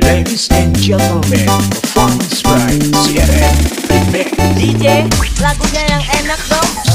Ladies and gentlemen, performance by CRM DJ, lagunya yang enak dong.